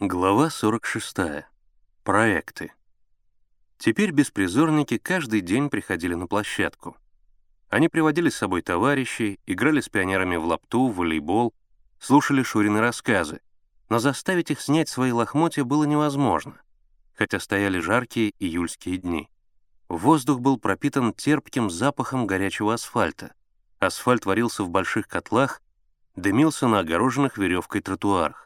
Глава 46. Проекты. Теперь беспризорники каждый день приходили на площадку. Они приводили с собой товарищей, играли с пионерами в лапту, в волейбол, слушали Шурины рассказы, но заставить их снять свои лохмотья было невозможно, хотя стояли жаркие июльские дни. Воздух был пропитан терпким запахом горячего асфальта. Асфальт варился в больших котлах, дымился на огороженных веревкой тротуарах.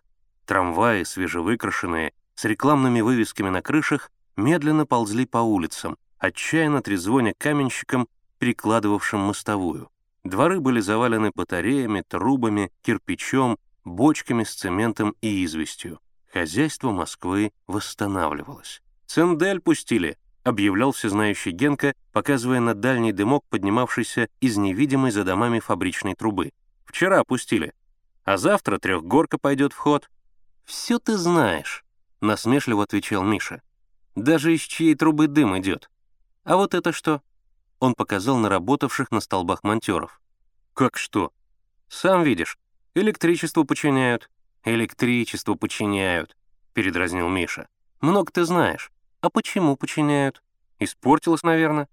Трамваи, свежевыкрашенные, с рекламными вывесками на крышах, медленно ползли по улицам, отчаянно трезвоня каменщикам, перекладывавшим мостовую. Дворы были завалены батареями, трубами, кирпичом, бочками с цементом и известью. Хозяйство Москвы восстанавливалось. «Циндель пустили», — объявлял всезнающий Генка, показывая на дальний дымок, поднимавшийся из невидимой за домами фабричной трубы. «Вчера пустили. А завтра трехгорка пойдет в ход. «Все ты знаешь», — насмешливо отвечал Миша. «Даже из чьей трубы дым идет. А вот это что?» Он показал на работавших на столбах монтеров. «Как что?» «Сам видишь. Электричество починяют». «Электричество починяют», — передразнил Миша. «Много ты знаешь. А почему починяют? Испортилось, наверное.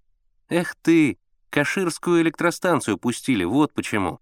Эх ты, Каширскую электростанцию пустили, вот почему.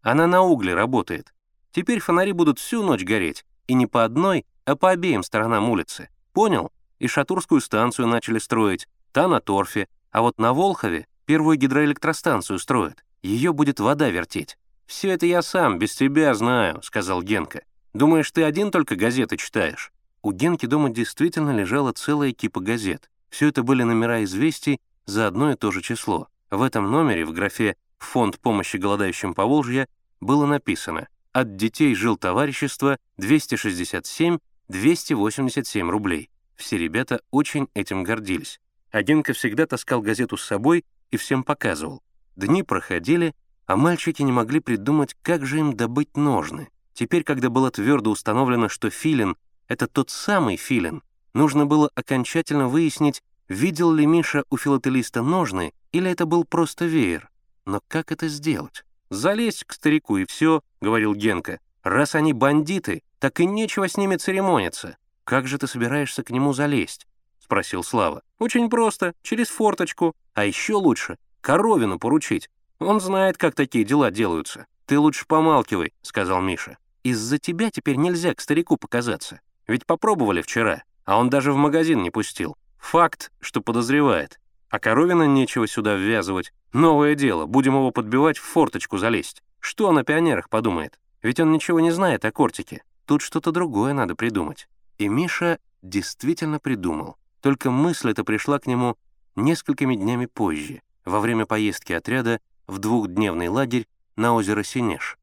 Она на угле работает. Теперь фонари будут всю ночь гореть, и не по одной, а по обеим сторонам улицы. Понял? И Шатурскую станцию начали строить, та на торфе, а вот на Волхове первую гидроэлектростанцию строят. Ее будет вода вертеть. «Все это я сам, без тебя знаю», — сказал Генка. «Думаешь, ты один только газеты читаешь?» У Генки дома действительно лежала целая кипа газет. Все это были номера известий за одно и то же число. В этом номере в графе «Фонд помощи голодающим по Волжье» было написано от детей жил товарищество 267-287 рублей. Все ребята очень этим гордились. Агенко всегда таскал газету с собой и всем показывал. Дни проходили, а мальчики не могли придумать, как же им добыть ножны. Теперь, когда было твердо установлено, что филин — это тот самый филин, нужно было окончательно выяснить, видел ли Миша у филателиста ножны или это был просто веер. Но как это сделать? «Залезть к старику и все», — говорил Генка. «Раз они бандиты, так и нечего с ними церемониться. Как же ты собираешься к нему залезть?» — спросил Слава. «Очень просто, через форточку. А еще лучше — коровину поручить. Он знает, как такие дела делаются. Ты лучше помалкивай», — сказал Миша. «Из-за тебя теперь нельзя к старику показаться. Ведь попробовали вчера, а он даже в магазин не пустил. Факт, что подозревает. А Коровина нечего сюда ввязывать. Новое дело, будем его подбивать в форточку залезть. Что он о пионерах подумает? Ведь он ничего не знает о кортике. Тут что-то другое надо придумать. И Миша действительно придумал. Только мысль эта пришла к нему несколькими днями позже, во время поездки отряда в двухдневный лагерь на озеро Синеж.